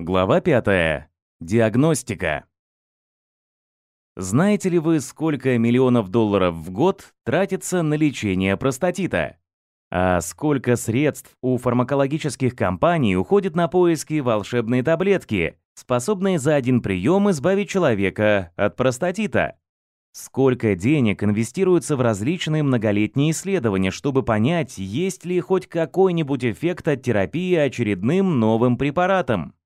Глава 5. Диагностика. Знаете ли вы, сколько миллионов долларов в год тратится на лечение простатита? А сколько средств у фармакологических компаний уходит на поиски волшебной таблетки, способные за один прием избавить человека от простатита? Сколько денег инвестируется в различные многолетние исследования, чтобы понять, есть ли хоть какой-нибудь эффект от терапии очередным новым препаратом?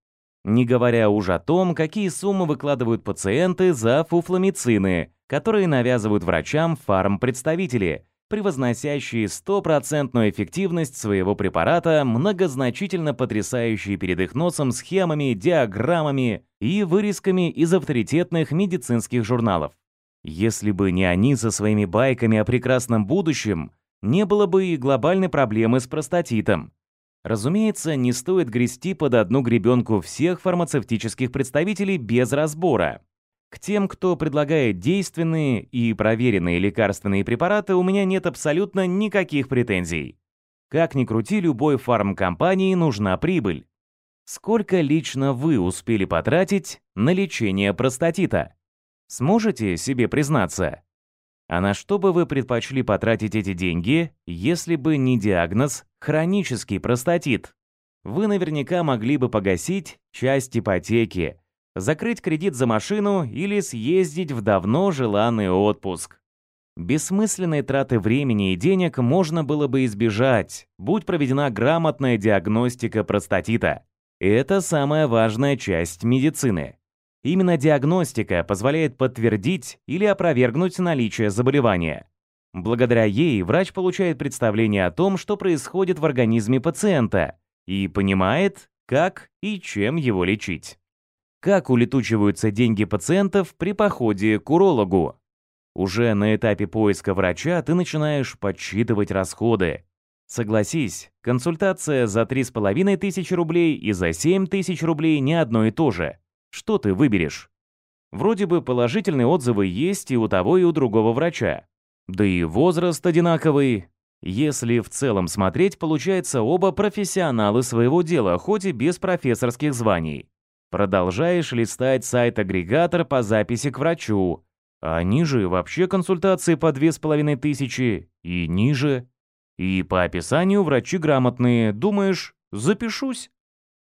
Не говоря уже о том, какие суммы выкладывают пациенты за фуфломицины, которые навязывают врачам фармпредставители, превозносящие стопроцентную эффективность своего препарата, многозначительно потрясающие перед их носом схемами, диаграммами и вырезками из авторитетных медицинских журналов. Если бы не они со своими байками о прекрасном будущем, не было бы и глобальной проблемы с простатитом. Разумеется, не стоит грести под одну гребенку всех фармацевтических представителей без разбора. К тем, кто предлагает действенные и проверенные лекарственные препараты, у меня нет абсолютно никаких претензий. Как ни крути, любой фармкомпании нужна прибыль. Сколько лично вы успели потратить на лечение простатита? Сможете себе признаться? А на что бы вы предпочли потратить эти деньги, если бы не диагноз хронический простатит? Вы наверняка могли бы погасить часть ипотеки, закрыть кредит за машину или съездить в давно желанный отпуск. Бессмысленной траты времени и денег можно было бы избежать, будь проведена грамотная диагностика простатита. Это самая важная часть медицины. Именно диагностика позволяет подтвердить или опровергнуть наличие заболевания. Благодаря ей врач получает представление о том, что происходит в организме пациента, и понимает, как и чем его лечить. Как улетучиваются деньги пациентов при походе к урологу? Уже на этапе поиска врача ты начинаешь подсчитывать расходы. Согласись, консультация за 3,5 тысячи рублей и за 7 тысяч рублей не одно и то же. Что ты выберешь? Вроде бы положительные отзывы есть и у того, и у другого врача. Да и возраст одинаковый. Если в целом смотреть, получается оба профессионалы своего дела, хоть и без профессорских званий. Продолжаешь листать сайт-агрегатор по записи к врачу. А ниже вообще консультации по две с половиной тысячи и ниже. И по описанию врачи грамотные. Думаешь, запишусь?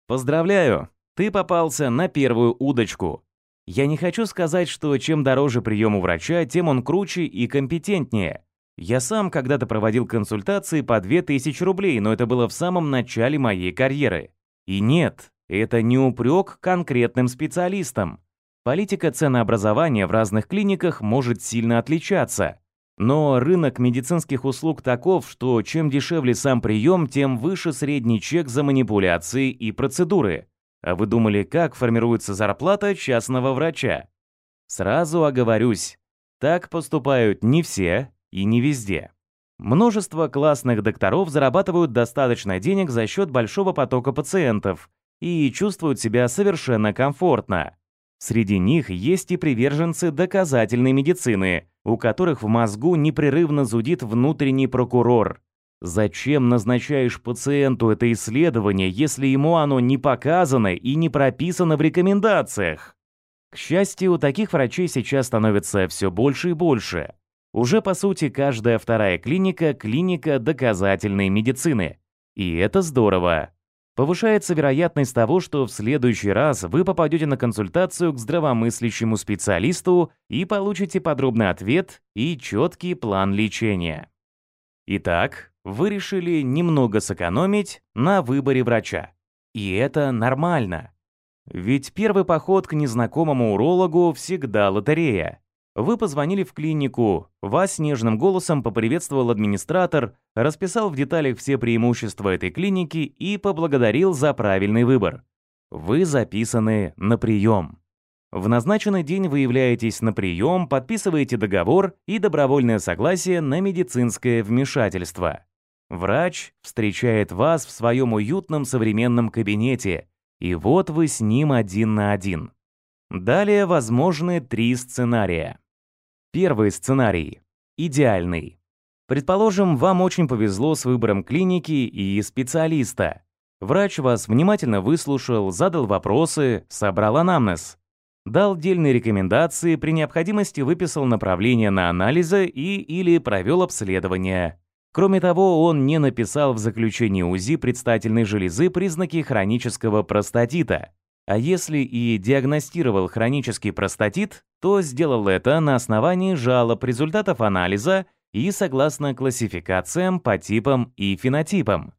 Поздравляю, ты попался на первую удочку. Я не хочу сказать, что чем дороже прием у врача, тем он круче и компетентнее. Я сам когда-то проводил консультации по 2000 рублей, но это было в самом начале моей карьеры. И нет, это не упрек конкретным специалистам. Политика ценообразования в разных клиниках может сильно отличаться. Но рынок медицинских услуг таков, что чем дешевле сам прием, тем выше средний чек за манипуляции и процедуры. А вы думали, как формируется зарплата частного врача? Сразу оговорюсь, так поступают не все и не везде. Множество классных докторов зарабатывают достаточно денег за счет большого потока пациентов и чувствуют себя совершенно комфортно. Среди них есть и приверженцы доказательной медицины, у которых в мозгу непрерывно зудит внутренний прокурор, Зачем назначаешь пациенту это исследование, если ему оно не показано и не прописано в рекомендациях? К счастью, таких врачей сейчас становится все больше и больше. Уже по сути каждая вторая клиника – клиника доказательной медицины. И это здорово. Повышается вероятность того, что в следующий раз вы попадете на консультацию к здравомыслящему специалисту и получите подробный ответ и четкий план лечения. Итак, вы решили немного сэкономить на выборе врача. И это нормально. Ведь первый поход к незнакомому урологу всегда лотерея. Вы позвонили в клинику, вас нежным голосом поприветствовал администратор, расписал в деталях все преимущества этой клиники и поблагодарил за правильный выбор. Вы записаны на прием. В назначенный день вы являетесь на прием, подписываете договор и добровольное согласие на медицинское вмешательство. Врач встречает вас в своем уютном современном кабинете, и вот вы с ним один на один. Далее возможны три сценария. Первый сценарий. Идеальный. Предположим, вам очень повезло с выбором клиники и специалиста. Врач вас внимательно выслушал, задал вопросы, собрал анамнез. Дал дельные рекомендации, при необходимости выписал направление на анализы и или провел обследование. Кроме того, он не написал в заключении УЗИ предстательной железы признаки хронического простатита. А если и диагностировал хронический простатит, то сделал это на основании жалоб результатов анализа и согласно классификациям по типам и фенотипам.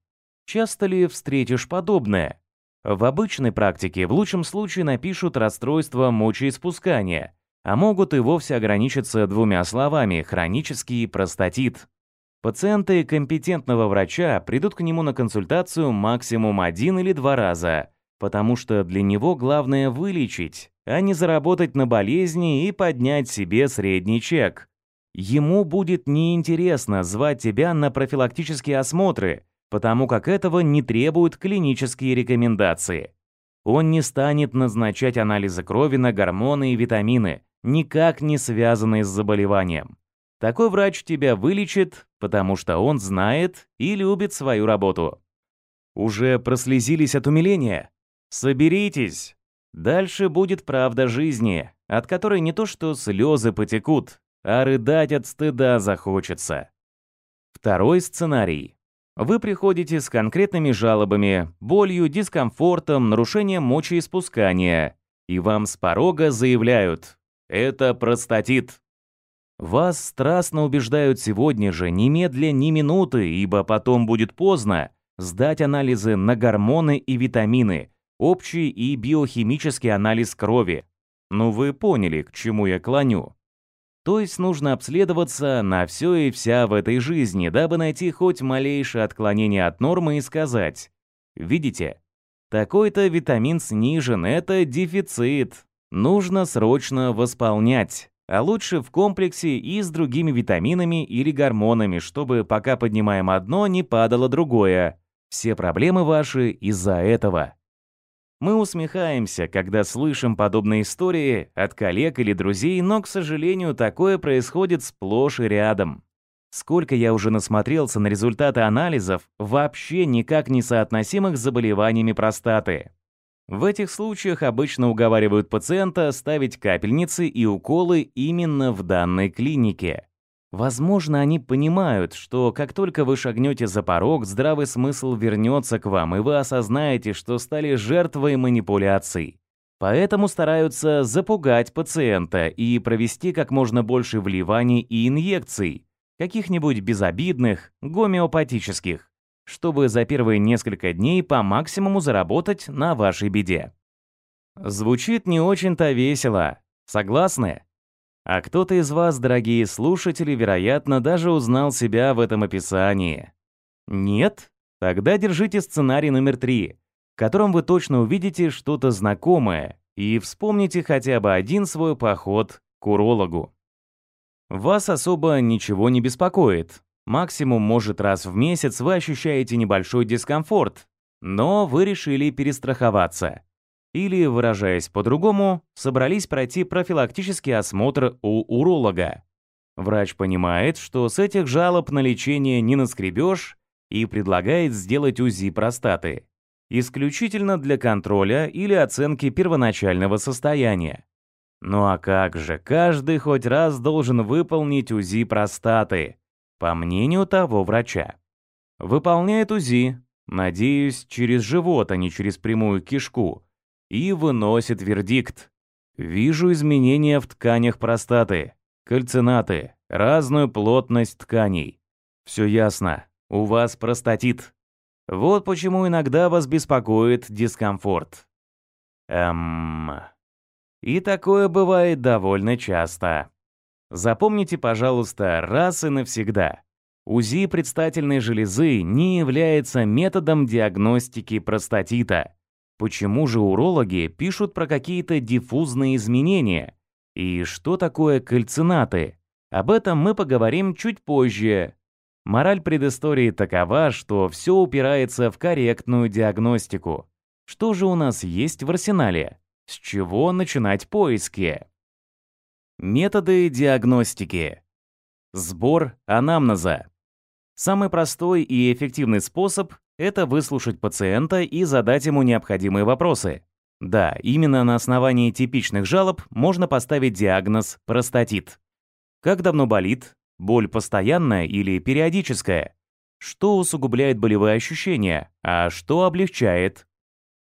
Часто ли встретишь подобное? В обычной практике в лучшем случае напишут расстройство мочеиспускания, а могут и вовсе ограничиться двумя словами «хронический простатит». Пациенты компетентного врача придут к нему на консультацию максимум один или два раза, потому что для него главное вылечить, а не заработать на болезни и поднять себе средний чек. Ему будет неинтересно звать тебя на профилактические осмотры, потому как этого не требуют клинические рекомендации. Он не станет назначать анализы крови на гормоны и витамины, никак не связанные с заболеванием. Такой врач тебя вылечит, потому что он знает и любит свою работу. Уже прослезились от умиления? Соберитесь. Дальше будет правда жизни, от которой не то что слезы потекут, а рыдать от стыда захочется. Второй сценарий. Вы приходите с конкретными жалобами, болью, дискомфортом, нарушением мочеиспускания, и вам с порога заявляют «это простатит». Вас страстно убеждают сегодня же, немедля ни минуты, ибо потом будет поздно, сдать анализы на гормоны и витамины, общий и биохимический анализ крови. Ну вы поняли, к чему я клоню. То есть нужно обследоваться на все и вся в этой жизни, дабы найти хоть малейшее отклонение от нормы и сказать «Видите, такой-то витамин снижен, это дефицит, нужно срочно восполнять». А лучше в комплексе и с другими витаминами или гормонами, чтобы пока поднимаем одно, не падало другое. Все проблемы ваши из-за этого. Мы усмехаемся, когда слышим подобные истории от коллег или друзей, но, к сожалению, такое происходит сплошь и рядом. Сколько я уже насмотрелся на результаты анализов, вообще никак не соотносимых с заболеваниями простаты. В этих случаях обычно уговаривают пациента ставить капельницы и уколы именно в данной клинике. Возможно, они понимают, что как только вы шагнете за порог, здравый смысл вернется к вам, и вы осознаете, что стали жертвой манипуляций. Поэтому стараются запугать пациента и провести как можно больше вливаний и инъекций, каких-нибудь безобидных, гомеопатических, чтобы за первые несколько дней по максимуму заработать на вашей беде. Звучит не очень-то весело. Согласны? А кто-то из вас, дорогие слушатели, вероятно, даже узнал себя в этом описании. Нет? Тогда держите сценарий номер три, в котором вы точно увидите что-то знакомое и вспомните хотя бы один свой поход к урологу. Вас особо ничего не беспокоит. Максимум, может, раз в месяц вы ощущаете небольшой дискомфорт, но вы решили перестраховаться. Или, выражаясь по-другому, собрались пройти профилактический осмотр у уролога. Врач понимает, что с этих жалоб на лечение не наскребешь и предлагает сделать УЗИ простаты. Исключительно для контроля или оценки первоначального состояния. Ну а как же, каждый хоть раз должен выполнить УЗИ простаты, по мнению того врача. Выполняет УЗИ, надеюсь, через живот, а не через прямую кишку, и выносит вердикт. Вижу изменения в тканях простаты, кальцинаты, разную плотность тканей. Все ясно, у вас простатит. Вот почему иногда вас беспокоит дискомфорт. Эм... И такое бывает довольно часто. Запомните, пожалуйста, раз и навсегда. УЗИ предстательной железы не является методом диагностики простатита. Почему же урологи пишут про какие-то диффузные изменения? И что такое кальцинаты? Об этом мы поговорим чуть позже. Мораль предыстории такова, что все упирается в корректную диагностику. Что же у нас есть в арсенале? С чего начинать поиски? Методы диагностики. Сбор анамнеза. Самый простой и эффективный способ это выслушать пациента и задать ему необходимые вопросы. Да, именно на основании типичных жалоб можно поставить диагноз простатит. Как давно болит? Боль постоянная или периодическая? Что усугубляет болевые ощущения, а что облегчает?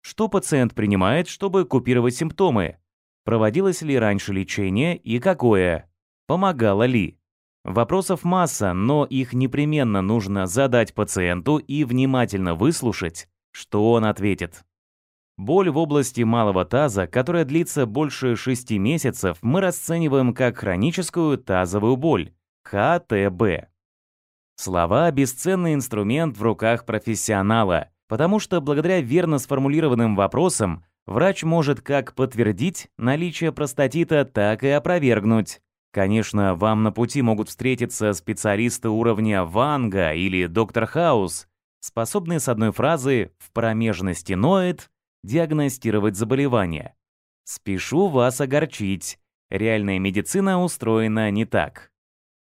Что пациент принимает, чтобы купировать симптомы? Проводилось ли раньше лечение и какое? Помогало ли? Вопросов масса, но их непременно нужно задать пациенту и внимательно выслушать, что он ответит. Боль в области малого таза, которая длится больше 6 месяцев, мы расцениваем как хроническую тазовую боль, ХТБ. Слова – бесценный инструмент в руках профессионала, потому что благодаря верно сформулированным вопросам врач может как подтвердить наличие простатита, так и опровергнуть. Конечно, вам на пути могут встретиться специалисты уровня Ванга или Доктор Хаус, способные с одной фразы «в промежности ноет» диагностировать заболевание. Спешу вас огорчить. Реальная медицина устроена не так.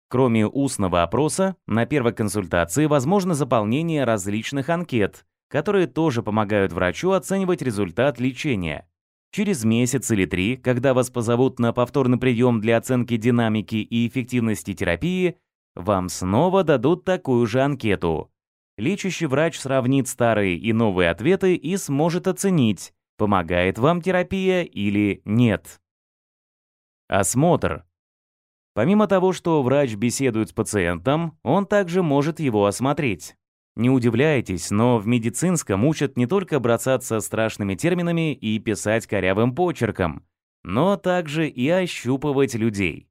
Кроме устного опроса, на первой консультации возможно заполнение различных анкет, которые тоже помогают врачу оценивать результат лечения. Через месяц или три, когда вас позовут на повторный прием для оценки динамики и эффективности терапии, вам снова дадут такую же анкету. Лечащий врач сравнит старые и новые ответы и сможет оценить, помогает вам терапия или нет. Осмотр. Помимо того, что врач беседует с пациентом, он также может его осмотреть. Не удивляйтесь, но в медицинском учат не только бросаться страшными терминами и писать корявым почерком, но также и ощупывать людей.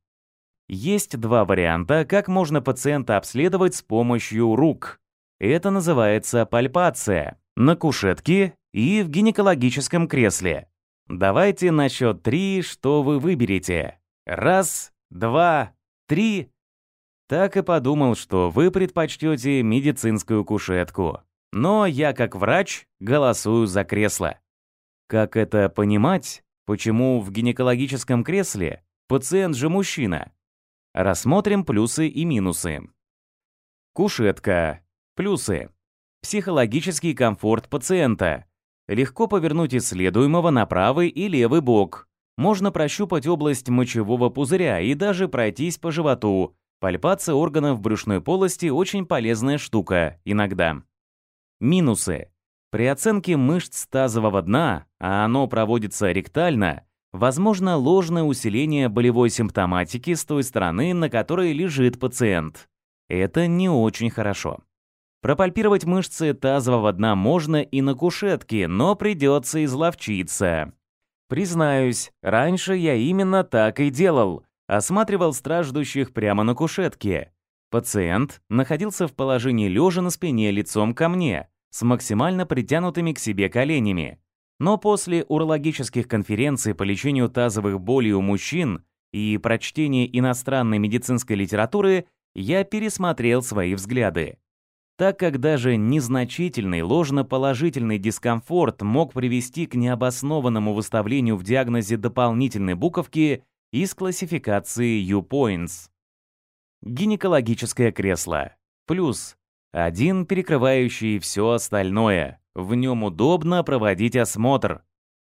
Есть два варианта, как можно пациента обследовать с помощью рук. Это называется пальпация. На кушетке и в гинекологическом кресле. Давайте на счет три, что вы выберете. Раз, два, три. Так и подумал, что вы предпочтете медицинскую кушетку. Но я, как врач, голосую за кресло. Как это понимать? Почему в гинекологическом кресле? Пациент же мужчина. Рассмотрим плюсы и минусы. Кушетка. Плюсы. Психологический комфорт пациента. Легко повернуть исследуемого на правый и левый бок. Можно прощупать область мочевого пузыря и даже пройтись по животу. Пальпация органов брюшной полости очень полезная штука, иногда. Минусы. При оценке мышц тазового дна, а оно проводится ректально, возможно ложное усиление болевой симптоматики с той стороны, на которой лежит пациент. Это не очень хорошо. Пропальпировать мышцы тазового дна можно и на кушетке, но придется изловчиться. Признаюсь, раньше я именно так и делал. Осматривал страждущих прямо на кушетке. Пациент находился в положении лежа на спине лицом ко мне, с максимально притянутыми к себе коленями. Но после урологических конференций по лечению тазовых болей у мужчин и прочтения иностранной медицинской литературы я пересмотрел свои взгляды так как даже незначительный ложноположительный дискомфорт мог привести к необоснованному выставлению в диагнозе дополнительной буковки из классификации U-Points. Гинекологическое кресло. Плюс. Один перекрывающий все остальное. В нем удобно проводить осмотр.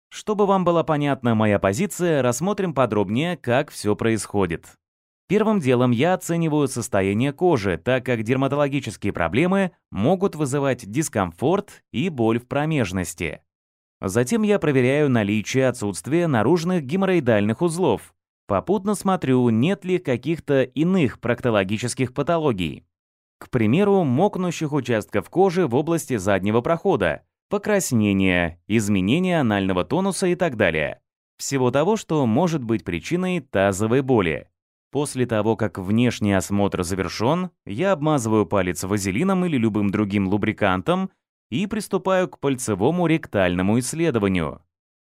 Чтобы вам была понятна моя позиция, рассмотрим подробнее, как все происходит. Первым делом я оцениваю состояние кожи, так как дерматологические проблемы могут вызывать дискомфорт и боль в промежности. Затем я проверяю наличие отсутствия наружных геморроидальных узлов. Попутно смотрю, нет ли каких-то иных проктологических патологий. К примеру, мокнущих участков кожи в области заднего прохода, покраснения, изменения анального тонуса и так далее. Всего того, что может быть причиной тазовой боли. После того, как внешний осмотр завершен, я обмазываю палец вазелином или любым другим лубрикантом и приступаю к пальцевому ректальному исследованию.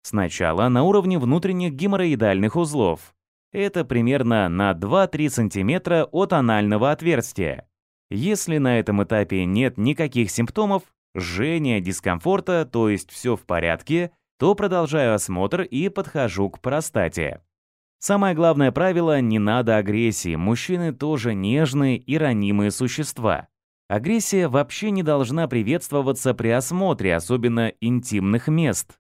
Сначала на уровне внутренних геморроидальных узлов. Это примерно на 2-3 см от анального отверстия. Если на этом этапе нет никаких симптомов, жжения, дискомфорта, то есть все в порядке, то продолжаю осмотр и подхожу к простате. Самое главное правило – не надо агрессии. Мужчины тоже нежные и ранимые существа. Агрессия вообще не должна приветствоваться при осмотре, особенно интимных мест.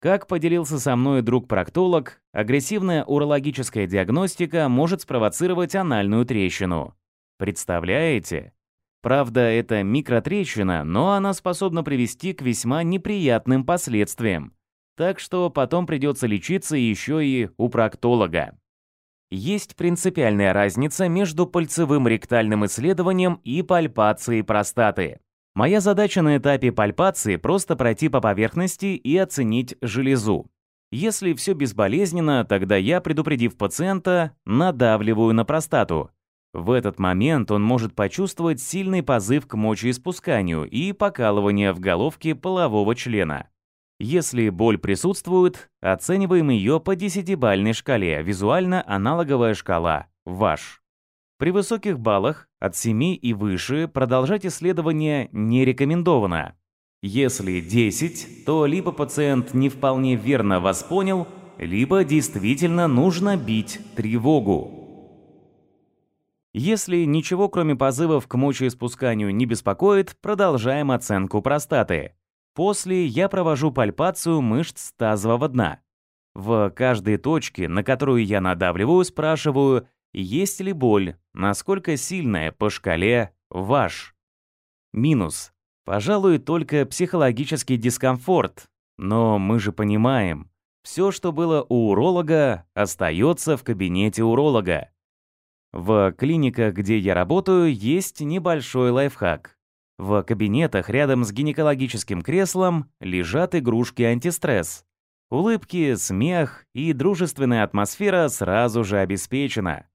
Как поделился со мной друг-проктолог, агрессивная урологическая диагностика может спровоцировать анальную трещину. Представляете? Правда, это микротрещина, но она способна привести к весьма неприятным последствиям. Так что потом придется лечиться еще и у проктолога. Есть принципиальная разница между пальцевым ректальным исследованием и пальпацией простаты. Моя задача на этапе пальпации просто пройти по поверхности и оценить железу. Если все безболезненно, тогда я, предупредив пациента, надавливаю на простату. В этот момент он может почувствовать сильный позыв к мочеиспусканию и покалывание в головке полового члена. Если боль присутствует, оцениваем ее по десятибальной шкале, визуально аналоговая шкала, ВАШ. При высоких баллах от 7 и выше продолжать исследование не рекомендовано. Если 10, то либо пациент не вполне верно вас понял, либо действительно нужно бить тревогу. Если ничего кроме позывов к мочеиспусканию не беспокоит, продолжаем оценку простаты. После я провожу пальпацию мышц тазового дна. В каждой точке, на которую я надавливаю, спрашиваю, есть ли боль, насколько сильная по шкале ваш. Минус. Пожалуй, только психологический дискомфорт. Но мы же понимаем, все, что было у уролога, остается в кабинете уролога. В клиниках, где я работаю, есть небольшой лайфхак. В кабинетах рядом с гинекологическим креслом лежат игрушки антистресс. Улыбки, смех и дружественная атмосфера сразу же обеспечена.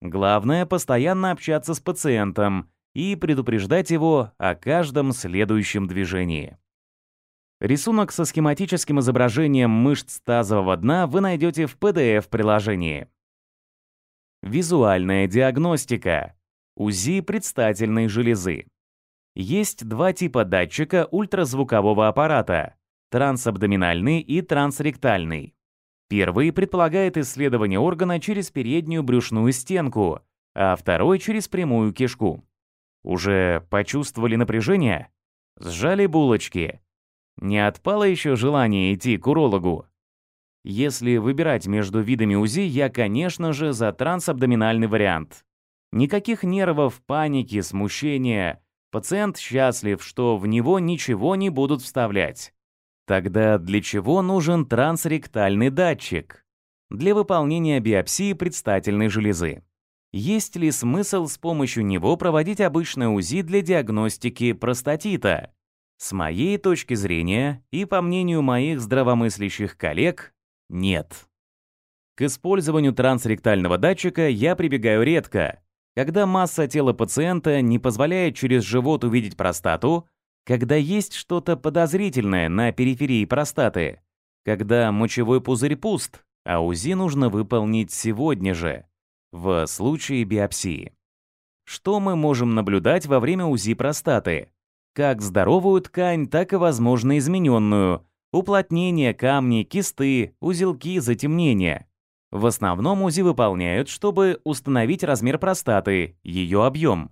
Главное — постоянно общаться с пациентом и предупреждать его о каждом следующем движении. Рисунок со схематическим изображением мышц тазового дна вы найдете в PDF-приложении. Визуальная диагностика. УЗИ предстательной железы. Есть два типа датчика ультразвукового аппарата – трансабдоминальный и трансректальный. Первый предполагает исследование органа через переднюю брюшную стенку, а второй через прямую кишку. Уже почувствовали напряжение? Сжали булочки? Не отпало еще желание идти к урологу? Если выбирать между видами УЗИ, я, конечно же, за трансабдоминальный вариант. Никаких нервов, паники, смущения. Пациент счастлив, что в него ничего не будут вставлять. Тогда для чего нужен трансректальный датчик? Для выполнения биопсии предстательной железы. Есть ли смысл с помощью него проводить обычное УЗИ для диагностики простатита? С моей точки зрения и по мнению моих здравомыслящих коллег, нет. К использованию трансректального датчика я прибегаю редко, когда масса тела пациента не позволяет через живот увидеть простату, когда есть что-то подозрительное на периферии простаты, когда мочевой пузырь пуст, а УЗИ нужно выполнить сегодня же, в случае биопсии. Что мы можем наблюдать во время УЗИ простаты? Как здоровую ткань, так и, возможно, измененную, уплотнение, камни, кисты, узелки, затемнения. В основном УЗИ выполняют, чтобы установить размер простаты, ее объем,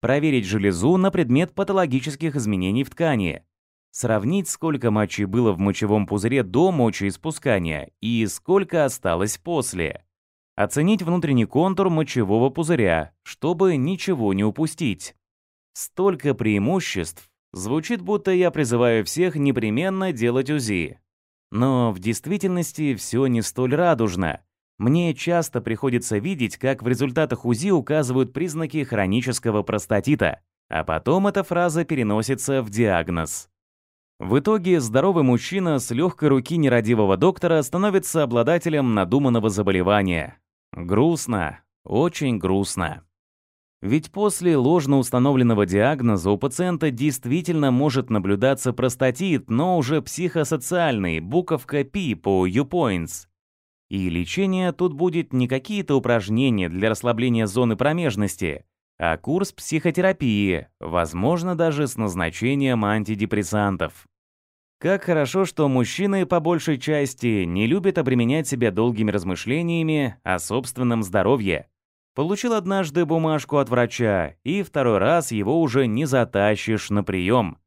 проверить железу на предмет патологических изменений в ткани, сравнить, сколько мочи было в мочевом пузыре до мочеиспускания и сколько осталось после, оценить внутренний контур мочевого пузыря, чтобы ничего не упустить. Столько преимуществ. Звучит, будто я призываю всех непременно делать УЗИ. Но в действительности все не столь радужно. Мне часто приходится видеть, как в результатах УЗИ указывают признаки хронического простатита, а потом эта фраза переносится в диагноз. В итоге здоровый мужчина с легкой руки нерадивого доктора становится обладателем надуманного заболевания. Грустно, очень грустно. Ведь после ложно установленного диагноза у пациента действительно может наблюдаться простатит, но уже психосоциальный, буковка P по U-Points. И лечение тут будет не какие-то упражнения для расслабления зоны промежности, а курс психотерапии, возможно, даже с назначением антидепрессантов. Как хорошо, что мужчины по большей части не любят обременять себя долгими размышлениями о собственном здоровье. Получил однажды бумажку от врача, и второй раз его уже не затащишь на прием.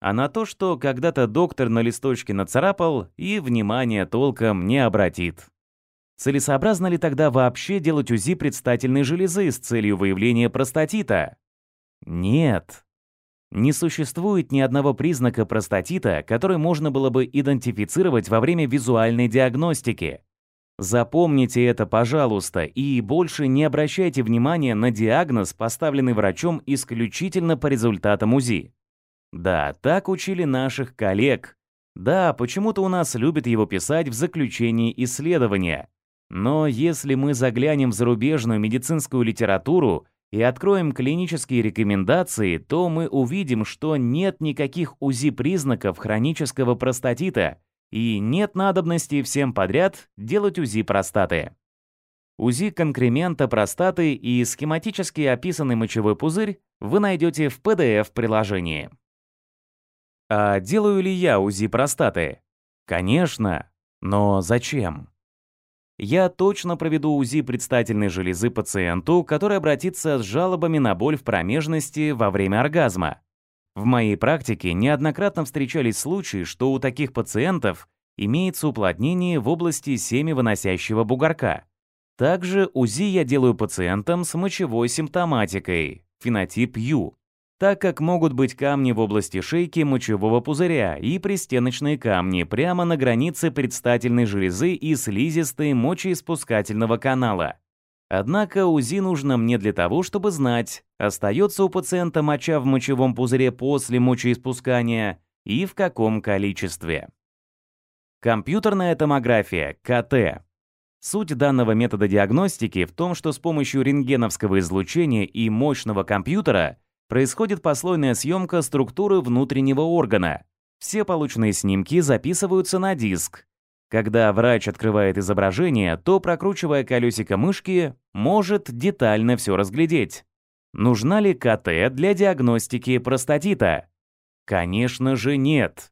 А на то, что когда-то доктор на листочке нацарапал и внимания толком не обратит. Целесообразно ли тогда вообще делать УЗИ предстательной железы с целью выявления простатита? Нет. Не существует ни одного признака простатита, который можно было бы идентифицировать во время визуальной диагностики. Запомните это, пожалуйста, и больше не обращайте внимания на диагноз, поставленный врачом исключительно по результатам УЗИ. Да, так учили наших коллег. Да, почему-то у нас любят его писать в заключении исследования. Но если мы заглянем в зарубежную медицинскую литературу и откроем клинические рекомендации, то мы увидим, что нет никаких УЗИ признаков хронического простатита, и нет надобности всем подряд делать УЗИ простаты. УЗИ конкремента простаты и схематически описанный мочевой пузырь вы найдете в PDF-приложении. А делаю ли я УЗИ простаты? Конечно. Но зачем? Я точно проведу УЗИ предстательной железы пациенту, который обратится с жалобами на боль в промежности во время оргазма. В моей практике неоднократно встречались случаи, что у таких пациентов имеется уплотнение в области семивыносящего бугорка. Также УЗИ я делаю пациентам с мочевой симптоматикой, фенотип Ю, так как могут быть камни в области шейки мочевого пузыря и пристеночные камни прямо на границе предстательной железы и слизистой мочеиспускательного канала. Однако УЗИ нужно мне для того, чтобы знать, остается у пациента моча в мочевом пузыре после мочеиспускания и в каком количестве. Компьютерная томография, КТ. Суть данного метода диагностики в том, что с помощью рентгеновского излучения и мощного компьютера происходит послойная съемка структуры внутреннего органа. Все полученные снимки записываются на диск, когда врач открывает изображение, то, прокручивая колесико мышки, может детально все разглядеть. Нужна ли КТ для диагностики простатита? Конечно же нет.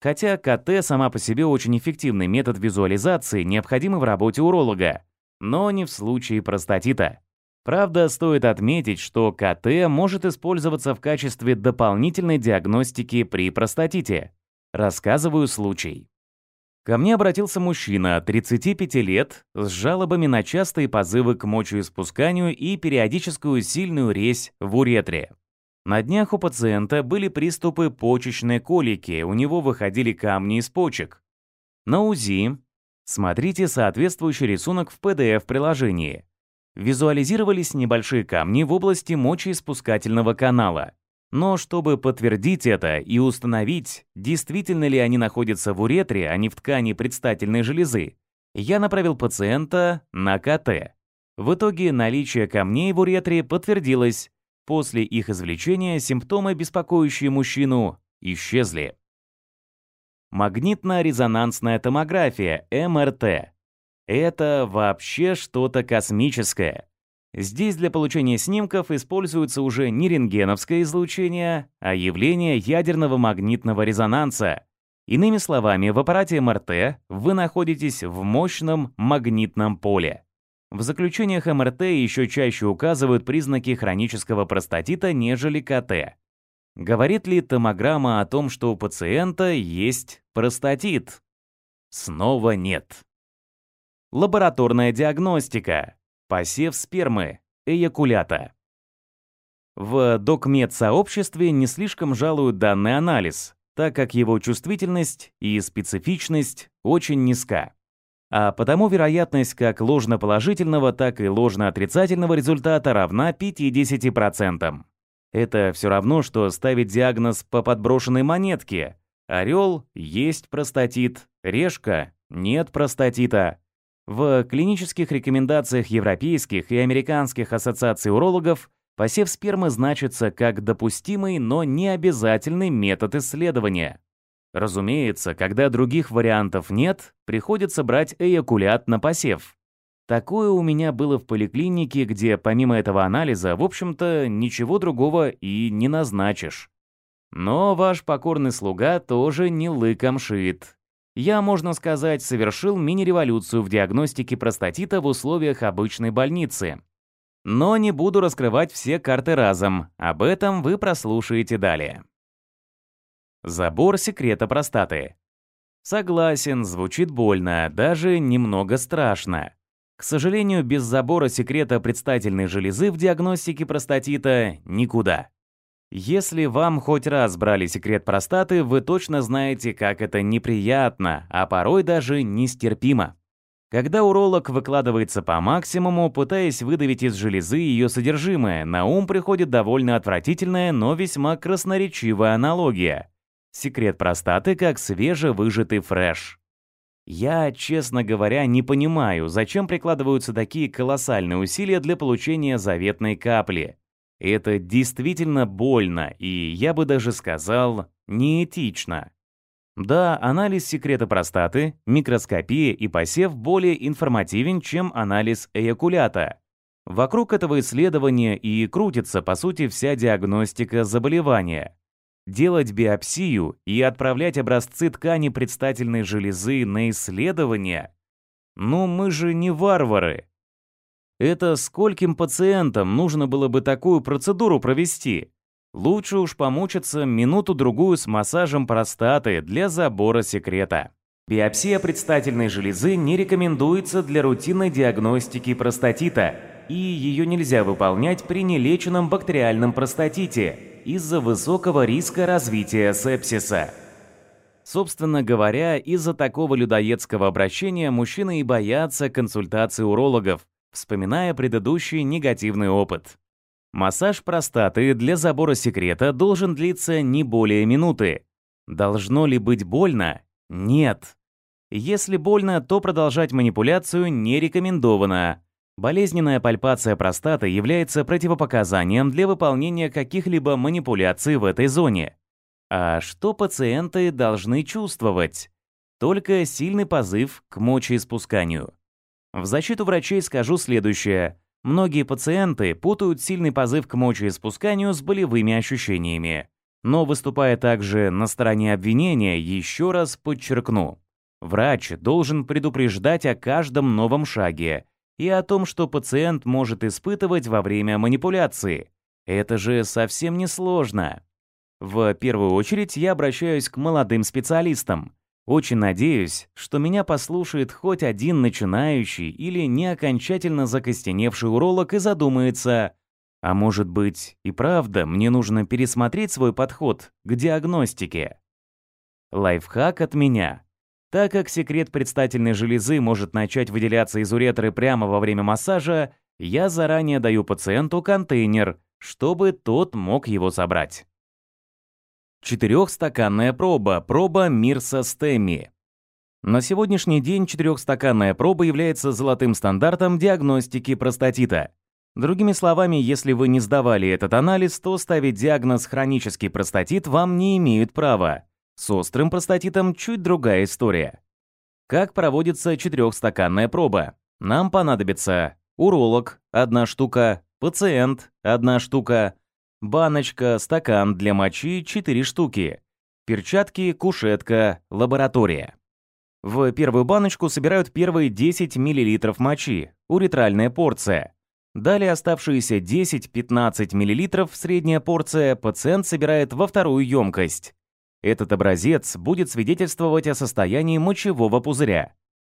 Хотя КТ сама по себе очень эффективный метод визуализации, необходимый в работе уролога, но не в случае простатита. Правда, стоит отметить, что КТ может использоваться в качестве дополнительной диагностики при простатите. Рассказываю случай. Ко мне обратился мужчина 35 лет с жалобами на частые позывы к мочеиспусканию и периодическую сильную резь в уретре. На днях у пациента были приступы почечной колики, у него выходили камни из почек. На УЗИ смотрите соответствующий рисунок в PDF-приложении. Визуализировались небольшие камни в области мочеиспускательного канала. Но чтобы подтвердить это и установить, действительно ли они находятся в уретре, а не в ткани предстательной железы, я направил пациента на КТ. В итоге наличие камней в уретре подтвердилось. После их извлечения симптомы, беспокоящие мужчину, исчезли. Магнитно-резонансная томография, МРТ. Это вообще что-то космическое. Здесь для получения снимков используется уже не рентгеновское излучение, а явление ядерного магнитного резонанса. Иными словами, в аппарате МРТ вы находитесь в мощном магнитном поле. В заключениях МРТ еще чаще указывают признаки хронического простатита, нежели КТ. Говорит ли томограмма о том, что у пациента есть простатит? Снова нет. Лабораторная диагностика. Посев спермы, эякулята. В докмед-сообществе не слишком жалуют данный анализ, так как его чувствительность и специфичность очень низка. А потому вероятность как ложноположительного, так и ложноотрицательного результата равна 50%. Это все равно, что ставить диагноз по подброшенной монетке. Орел – есть простатит, решка – нет простатита. В клинических рекомендациях европейских и американских ассоциаций урологов посев спермы значится как допустимый, но не обязательный метод исследования. Разумеется, когда других вариантов нет, приходится брать эякулят на посев. Такое у меня было в поликлинике, где помимо этого анализа, в общем-то, ничего другого и не назначишь. Но ваш покорный слуга тоже не лыком шит я, можно сказать, совершил мини-революцию в диагностике простатита в условиях обычной больницы. Но не буду раскрывать все карты разом, об этом вы прослушаете далее. Забор секрета простаты. Согласен, звучит больно, даже немного страшно. К сожалению, без забора секрета предстательной железы в диагностике простатита никуда. Если вам хоть раз брали секрет простаты, вы точно знаете, как это неприятно, а порой даже нестерпимо. Когда уролог выкладывается по максимуму, пытаясь выдавить из железы ее содержимое, на ум приходит довольно отвратительная, но весьма красноречивая аналогия. Секрет простаты как свежевыжатый фреш. Я, честно говоря, не понимаю, зачем прикладываются такие колоссальные усилия для получения заветной капли. Это действительно больно и, я бы даже сказал, неэтично. Да, анализ секрета простаты, микроскопия и посев более информативен, чем анализ эякулята. Вокруг этого исследования и крутится, по сути, вся диагностика заболевания. Делать биопсию и отправлять образцы ткани предстательной железы на исследование? Ну, мы же не варвары. Это скольким пациентам нужно было бы такую процедуру провести? Лучше уж помучиться минуту-другую с массажем простаты для забора секрета. Биопсия предстательной железы не рекомендуется для рутинной диагностики простатита, и ее нельзя выполнять при нелеченном бактериальном простатите из-за высокого риска развития сепсиса. Собственно говоря, из-за такого людоедского обращения мужчины и боятся консультации урологов, вспоминая предыдущий негативный опыт. Массаж простаты для забора секрета должен длиться не более минуты. Должно ли быть больно? Нет. Если больно, то продолжать манипуляцию не рекомендовано. Болезненная пальпация простаты является противопоказанием для выполнения каких-либо манипуляций в этой зоне. А что пациенты должны чувствовать? Только сильный позыв к мочеиспусканию. В защиту врачей скажу следующее. Многие пациенты путают сильный позыв к мочеиспусканию с болевыми ощущениями. Но выступая также на стороне обвинения, еще раз подчеркну. Врач должен предупреждать о каждом новом шаге и о том, что пациент может испытывать во время манипуляции. Это же совсем не сложно. В первую очередь я обращаюсь к молодым специалистам. Очень надеюсь, что меня послушает хоть один начинающий или не окончательно закостеневший уролог и задумается, а может быть и правда мне нужно пересмотреть свой подход к диагностике. Лайфхак от меня. Так как секрет предстательной железы может начать выделяться из уретры прямо во время массажа, я заранее даю пациенту контейнер, чтобы тот мог его собрать. Четырехстаканная проба, проба Мирса Стеми. На сегодняшний день четырехстаканная проба является золотым стандартом диагностики простатита. Другими словами, если вы не сдавали этот анализ, то ставить диагноз хронический простатит вам не имеют права. С острым простатитом чуть другая история. Как проводится четырехстаканная проба? Нам понадобится уролог – одна штука, пациент – одна штука, баночка, стакан для мочи 4 штуки, перчатки, кушетка, лаборатория. В первую баночку собирают первые 10 мл мочи, уретральная порция. Далее оставшиеся 10-15 мл, средняя порция, пациент собирает во вторую емкость. Этот образец будет свидетельствовать о состоянии мочевого пузыря.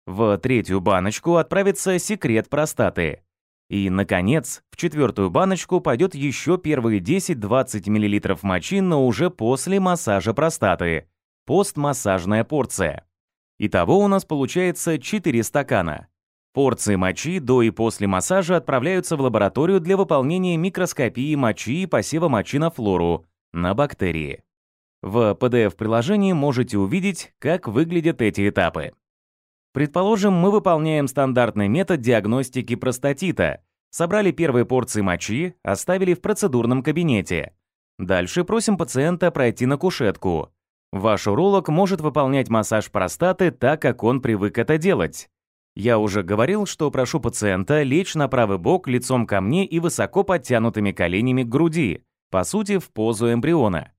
В третью баночку отправится секрет простаты. И, наконец, в четвертую баночку пойдет еще первые 10-20 мл мочи, но уже после массажа простаты. Постмассажная порция. Итого у нас получается 4 стакана. Порции мочи до и после массажа отправляются в лабораторию для выполнения микроскопии мочи и посева мочи на флору, на бактерии. В PDF-приложении можете увидеть, как выглядят эти этапы. Предположим, мы выполняем стандартный метод диагностики простатита. Собрали первые порции мочи, оставили в процедурном кабинете. Дальше просим пациента пройти на кушетку. Ваш уролог может выполнять массаж простаты так, как он привык это делать. Я уже говорил, что прошу пациента лечь на правый бок лицом ко мне и высоко подтянутыми коленями к груди, по сути, в позу эмбриона.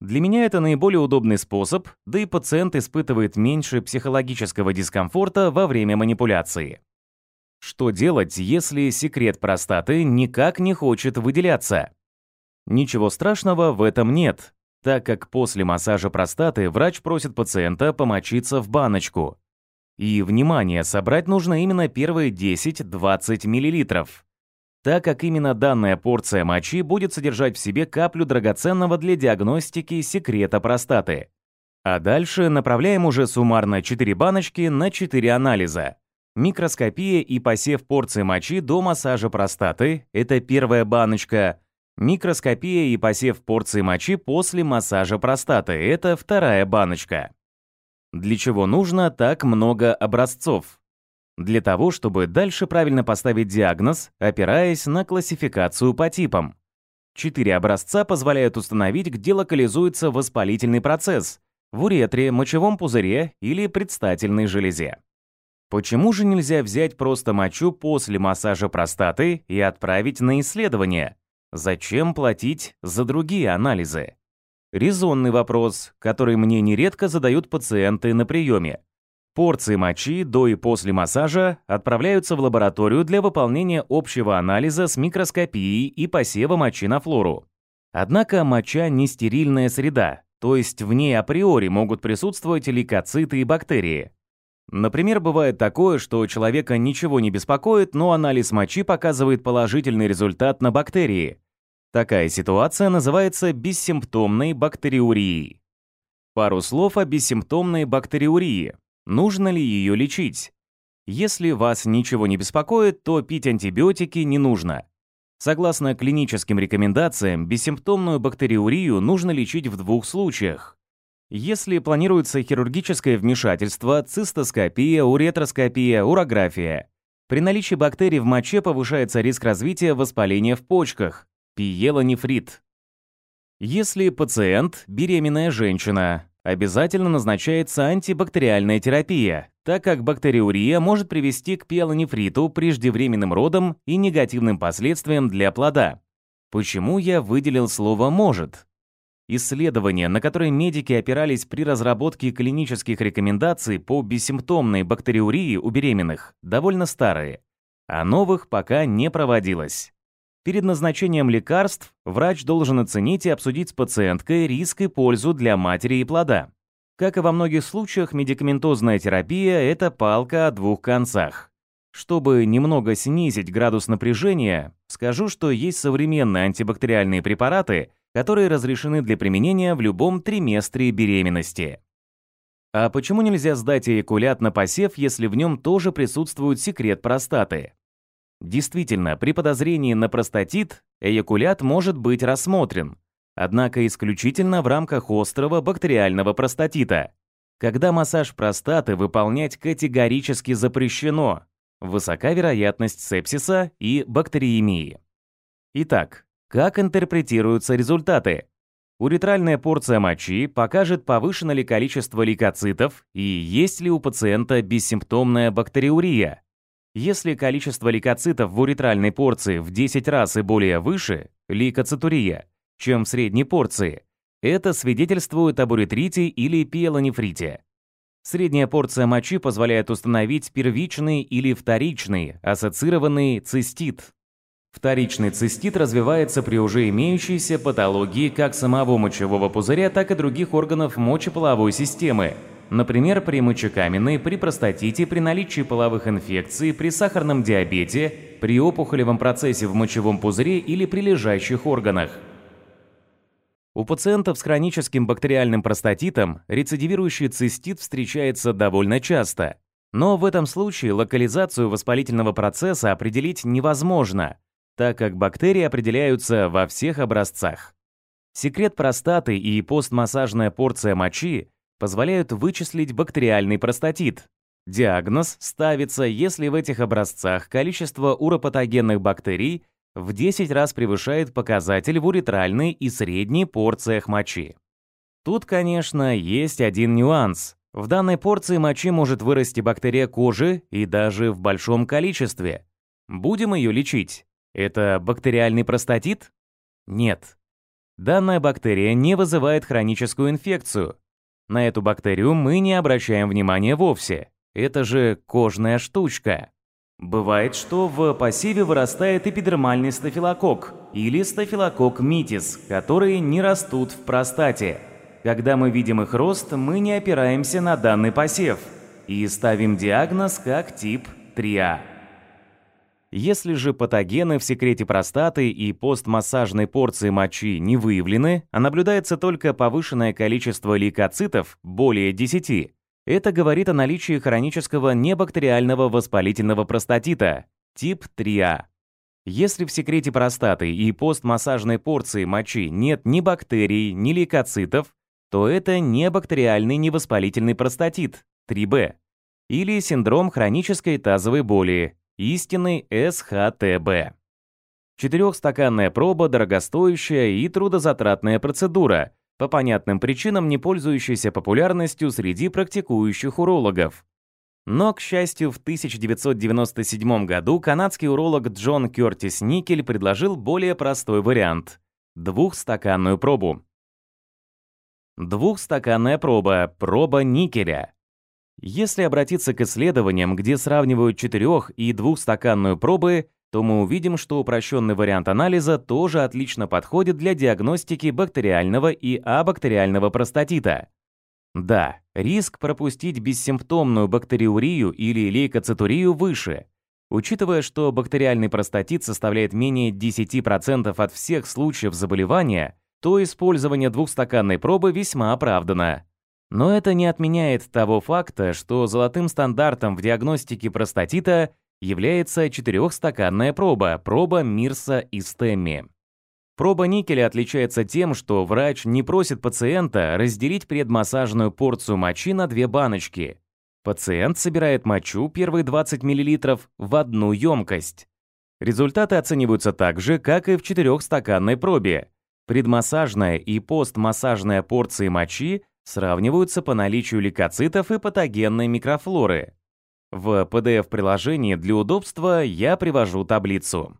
Для меня это наиболее удобный способ, да и пациент испытывает меньше психологического дискомфорта во время манипуляции. Что делать, если секрет простаты никак не хочет выделяться? Ничего страшного в этом нет, так как после массажа простаты врач просит пациента помочиться в баночку. И, внимание, собрать нужно именно первые 10-20 мл, так как именно данная порция мочи будет содержать в себе каплю драгоценного для диагностики секрета простаты. А дальше направляем уже суммарно 4 баночки на 4 анализа. Микроскопия и посев порции мочи до массажа простаты – это первая баночка. Микроскопия и посев порции мочи после массажа простаты – это вторая баночка. Для чего нужно так много образцов? Для того, чтобы дальше правильно поставить диагноз, опираясь на классификацию по типам. Четыре образца позволяют установить, где локализуется воспалительный процесс – в уретре, мочевом пузыре или предстательной железе. Почему же нельзя взять просто мочу после массажа простаты и отправить на исследование? Зачем платить за другие анализы? Резонный вопрос, который мне нередко задают пациенты на приеме. Порции мочи до и после массажа отправляются в лабораторию для выполнения общего анализа с микроскопией и посева мочи на флору. Однако моча не стерильная среда, то есть в ней априори могут присутствовать лейкоциты и бактерии. Например, бывает такое, что человека ничего не беспокоит, но анализ мочи показывает положительный результат на бактерии. Такая ситуация называется бессимптомной бактериурией. Пару слов о бессимптомной бактериурии. Нужно ли ее лечить? Если вас ничего не беспокоит, то пить антибиотики не нужно. Согласно клиническим рекомендациям, бессимптомную бактериурию нужно лечить в двух случаях. Если планируется хирургическое вмешательство, цистоскопия, уретроскопия, урография. При наличии бактерий в моче повышается риск развития воспаления в почках, пиелонефрит. Если пациент – беременная женщина, обязательно назначается антибактериальная терапия, так как бактериурия может привести к пиелонефриту, преждевременным родам и негативным последствиям для плода. Почему я выделил слово «может»? Исследования, на которые медики опирались при разработке клинических рекомендаций по бессимптомной бактериурии у беременных, довольно старые, а новых пока не проводилось. Перед назначением лекарств врач должен оценить и обсудить с пациенткой риск и пользу для матери и плода. Как и во многих случаях, медикаментозная терапия – это палка о двух концах. Чтобы немного снизить градус напряжения, скажу, что есть современные антибактериальные препараты, которые разрешены для применения в любом триместре беременности. А почему нельзя сдать эякулят на посев, если в нем тоже присутствует секрет простаты? Действительно, при подозрении на простатит эякулят может быть рассмотрен, однако исключительно в рамках острого бактериального простатита. Когда массаж простаты выполнять категорически запрещено, высока вероятность сепсиса и бактериемии. Итак, как интерпретируются результаты? Уретральная порция мочи покажет, повышено ли количество лейкоцитов и есть ли у пациента бессимптомная бактериурия. Если количество лейкоцитов в уретральной порции в 10 раз и более выше, лейкоцитурия, чем в средней порции, это свидетельствует об уретрите или пиелонефрите. Средняя порция мочи позволяет установить первичный или вторичный ассоциированный цистит. Вторичный цистит развивается при уже имеющейся патологии как самого мочевого пузыря, так и других органов мочеполовой системы, Например, при мочекаменной, при простатите, при наличии половых инфекций, при сахарном диабете, при опухолевом процессе в мочевом пузыре или при лежащих органах. У пациентов с хроническим бактериальным простатитом рецидивирующий цистит встречается довольно часто. Но в этом случае локализацию воспалительного процесса определить невозможно, так как бактерии определяются во всех образцах. Секрет простаты и постмассажная порция мочи позволяют вычислить бактериальный простатит. Диагноз ставится, если в этих образцах количество уропатогенных бактерий в 10 раз превышает показатель в уретральной и средней порциях мочи. Тут, конечно, есть один нюанс. В данной порции мочи может вырасти бактерия кожи и даже в большом количестве. Будем ее лечить. Это бактериальный простатит? Нет. Данная бактерия не вызывает хроническую инфекцию, на эту бактерию мы не обращаем внимания вовсе. Это же кожная штучка. Бывает, что в посеве вырастает эпидермальный стафилококк или стафилококк митис, которые не растут в простате. Когда мы видим их рост, мы не опираемся на данный посев и ставим диагноз как тип 3А. Если же патогены в секрете простаты и постмассажной порции мочи не выявлены, а наблюдается только повышенное количество лейкоцитов, более 10, это говорит о наличии хронического небактериального воспалительного простатита, тип 3А. Если в секрете простаты и постмассажной порции мочи нет ни бактерий, ни лейкоцитов, то это небактериальный невоспалительный простатит, 3Б, или синдром хронической тазовой боли, истинный СХТБ. Четырехстаканная проба – дорогостоящая и трудозатратная процедура, по понятным причинам не пользующаяся популярностью среди практикующих урологов. Но, к счастью, в 1997 году канадский уролог Джон Кертис Никель предложил более простой вариант – двухстаканную пробу. Двухстаканная проба – проба никеля. Если обратиться к исследованиям, где сравнивают четырех- и двухстаканную пробы, то мы увидим, что упрощенный вариант анализа тоже отлично подходит для диагностики бактериального и абактериального простатита. Да, риск пропустить бессимптомную бактериурию или лейкоцитурию выше. Учитывая, что бактериальный простатит составляет менее 10% от всех случаев заболевания, то использование двухстаканной пробы весьма оправдано. Но это не отменяет того факта, что золотым стандартом в диагностике простатита является четырехстаканная проба, проба Мирса и Стемми. Проба никеля отличается тем, что врач не просит пациента разделить предмассажную порцию мочи на две баночки. Пациент собирает мочу, первые 20 мл, в одну емкость. Результаты оцениваются так же, как и в четырехстаканной пробе. Предмассажная и постмассажная порции мочи сравниваются по наличию лейкоцитов и патогенной микрофлоры. В PDF-приложении для удобства я привожу таблицу.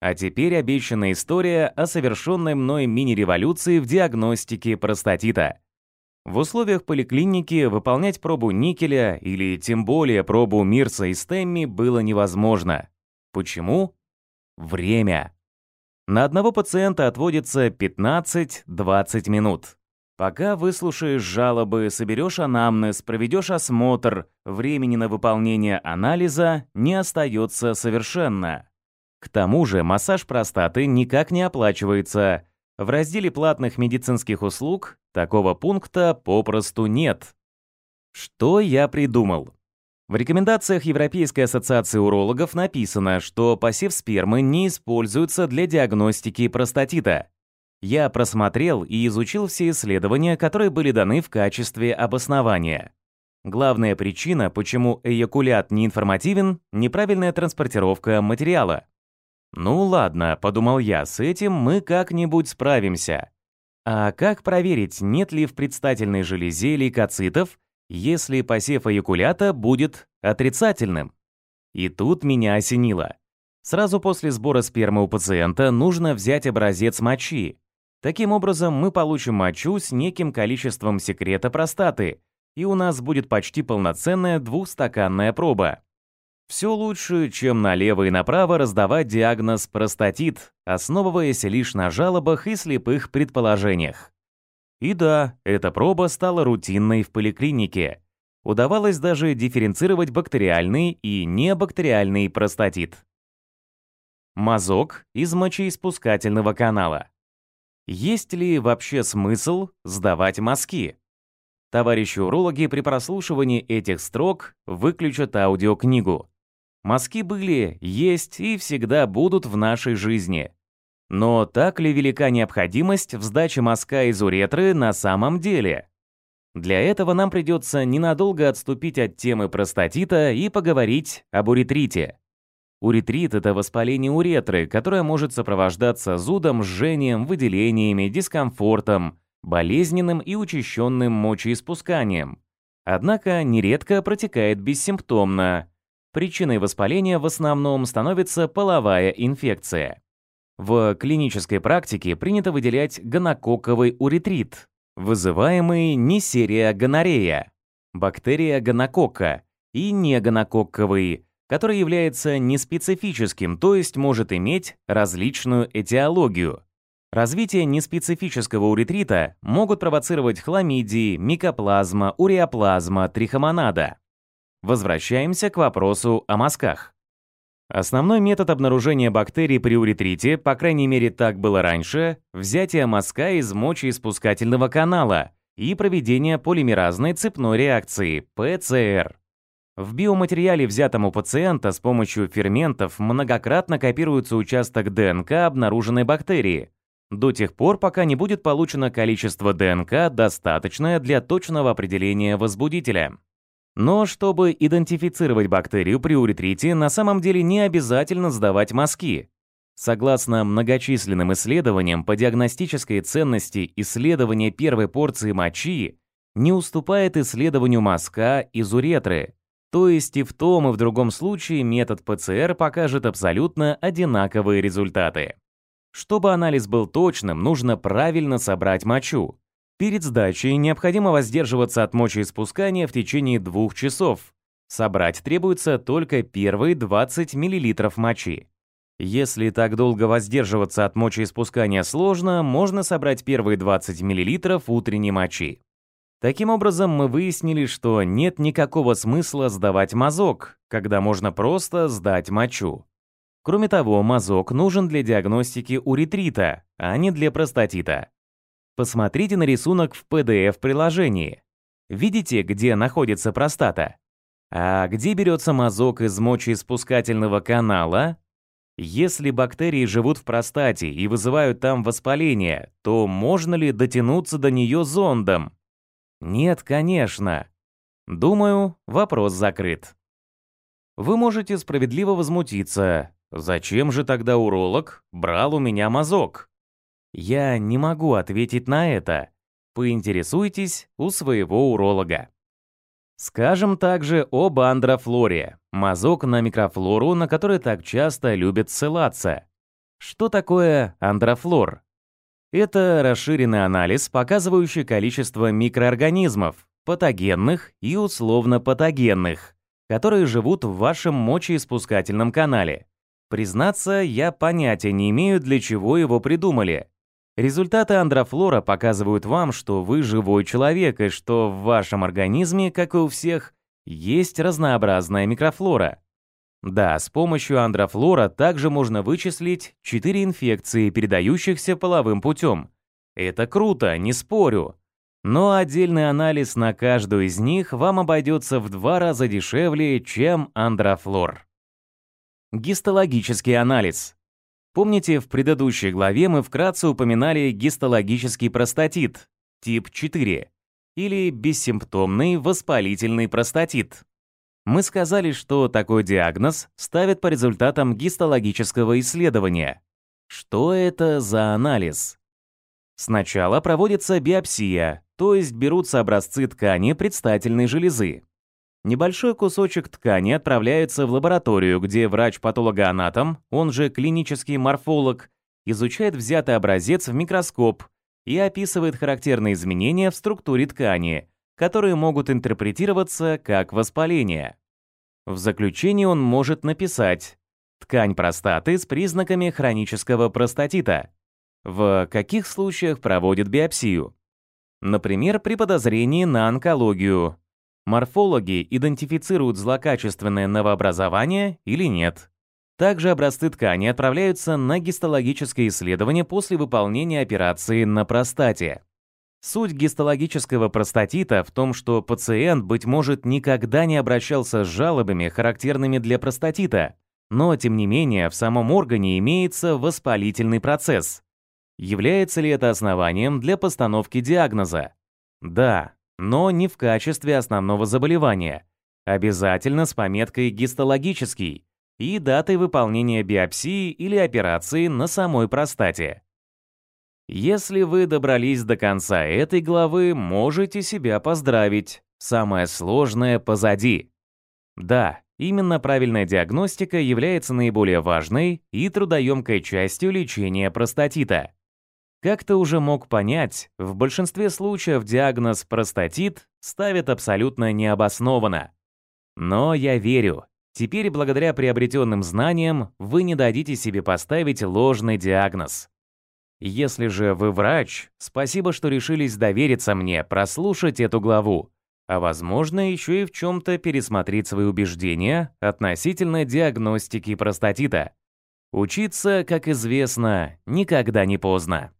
А теперь обещанная история о совершенной мной мини-революции в диагностике простатита. В условиях поликлиники выполнять пробу никеля или тем более пробу Мирса и Стемми было невозможно. Почему? Время. На одного пациента отводится 15-20 минут. Пока выслушаешь жалобы, соберешь анамнез, проведешь осмотр, времени на выполнение анализа не остается совершенно. К тому же массаж простаты никак не оплачивается. В разделе платных медицинских услуг такого пункта попросту нет. Что я придумал? В рекомендациях Европейской ассоциации урологов написано, что посев спермы не используется для диагностики простатита. Я просмотрел и изучил все исследования, которые были даны в качестве обоснования. Главная причина, почему эякулят не информативен – неправильная транспортировка материала. «Ну ладно», – подумал я, – «с этим мы как-нибудь справимся». А как проверить, нет ли в предстательной железе лейкоцитов, если посев эякулята будет отрицательным? И тут меня осенило. Сразу после сбора спермы у пациента нужно взять образец мочи, Таким образом, мы получим мочу с неким количеством секрета простаты, и у нас будет почти полноценная двухстаканная проба. Все лучше, чем налево и направо раздавать диагноз простатит, основываясь лишь на жалобах и слепых предположениях. И да, эта проба стала рутинной в поликлинике. Удавалось даже дифференцировать бактериальный и небактериальный простатит. Мазок из мочеиспускательного канала. Есть ли вообще смысл сдавать мазки? Товарищи урологи при прослушивании этих строк выключат аудиокнигу. Мазки были, есть и всегда будут в нашей жизни. Но так ли велика необходимость в сдаче мазка из уретры на самом деле? Для этого нам придется ненадолго отступить от темы простатита и поговорить об уретрите. Уретрит – это воспаление уретры, которое может сопровождаться зудом, жжением, выделениями, дискомфортом, болезненным и учащенным мочеиспусканием. Однако нередко протекает бессимптомно. Причиной воспаления в основном становится половая инфекция. В клинической практике принято выделять гонококковый уретрит, вызываемый несерия гонорея, бактерия гонококка, и негонококковый, который является неспецифическим, то есть может иметь различную этиологию. Развитие неспецифического уретрита могут провоцировать хламидии, микоплазма, уреоплазма, трихомонада. Возвращаемся к вопросу о мазках. Основной метод обнаружения бактерий при уретрите, по крайней мере так было раньше, взятие мазка из мочеиспускательного канала и проведение полимеразной цепной реакции, ПЦР. В биоматериале, взятом у пациента с помощью ферментов, многократно копируется участок ДНК обнаруженной бактерии, до тех пор, пока не будет получено количество ДНК, достаточное для точного определения возбудителя. Но чтобы идентифицировать бактерию при уретрите, на самом деле не обязательно сдавать мазки. Согласно многочисленным исследованиям по диагностической ценности исследование первой порции мочи не уступает исследованию мазка из уретры. То есть и в том, и в другом случае метод ПЦР покажет абсолютно одинаковые результаты. Чтобы анализ был точным, нужно правильно собрать мочу. Перед сдачей необходимо воздерживаться от мочеиспускания в течение двух часов. Собрать требуется только первые 20 мл мочи. Если так долго воздерживаться от мочеиспускания сложно, можно собрать первые 20 мл утренней мочи. Таким образом, мы выяснили, что нет никакого смысла сдавать мазок, когда можно просто сдать мочу. Кроме того, мазок нужен для диагностики уретрита, а не для простатита. Посмотрите на рисунок в PDF-приложении. Видите, где находится простата? А где берется мазок из мочеиспускательного канала? Если бактерии живут в простате и вызывают там воспаление, то можно ли дотянуться до нее зондом? Нет, конечно. Думаю, вопрос закрыт. Вы можете справедливо возмутиться. Зачем же тогда уролог брал у меня мазок? Я не могу ответить на это. Поинтересуйтесь у своего уролога. Скажем также об андрофлоре, мазок на микрофлору, на который так часто любят ссылаться. Что такое андрофлор? Это расширенный анализ, показывающий количество микроорганизмов, патогенных и условно-патогенных, которые живут в вашем мочеиспускательном канале. Признаться, я понятия не имею, для чего его придумали. Результаты андрофлора показывают вам, что вы живой человек и что в вашем организме, как и у всех, есть разнообразная микрофлора. Да, с помощью андрофлора также можно вычислить 4 инфекции, передающихся половым путем. Это круто, не спорю. Но отдельный анализ на каждую из них вам обойдется в два раза дешевле, чем андрофлор. Гистологический анализ. Помните, в предыдущей главе мы вкратце упоминали гистологический простатит, тип 4, или бессимптомный воспалительный простатит. Мы сказали, что такой диагноз ставят по результатам гистологического исследования. Что это за анализ? Сначала проводится биопсия, то есть берутся образцы ткани предстательной железы. Небольшой кусочек ткани отправляется в лабораторию, где врач-патологоанатом, он же клинический морфолог, изучает взятый образец в микроскоп и описывает характерные изменения в структуре ткани, которые могут интерпретироваться как воспаление. В заключении он может написать «ткань простаты с признаками хронического простатита». В каких случаях проводят биопсию? Например, при подозрении на онкологию. Морфологи идентифицируют злокачественное новообразование или нет. Также образцы ткани отправляются на гистологическое исследование после выполнения операции на простате. Суть гистологического простатита в том, что пациент, быть может, никогда не обращался с жалобами, характерными для простатита, но, тем не менее, в самом органе имеется воспалительный процесс. Является ли это основанием для постановки диагноза? Да, но не в качестве основного заболевания. Обязательно с пометкой «гистологический» и датой выполнения биопсии или операции на самой простате. Если вы добрались до конца этой главы, можете себя поздравить. Самое сложное позади. Да, именно правильная диагностика является наиболее важной и трудоемкой частью лечения простатита. Как ты уже мог понять, в большинстве случаев диагноз простатит ставят абсолютно необоснованно. Но я верю, Теперь, благодаря приобретенным знаниям, вы не дадите себе поставить ложный диагноз. Если же вы врач, спасибо, что решились довериться мне, прослушать эту главу, а возможно, еще и в чем-то пересмотреть свои убеждения относительно диагностики простатита. Учиться, как известно, никогда не поздно.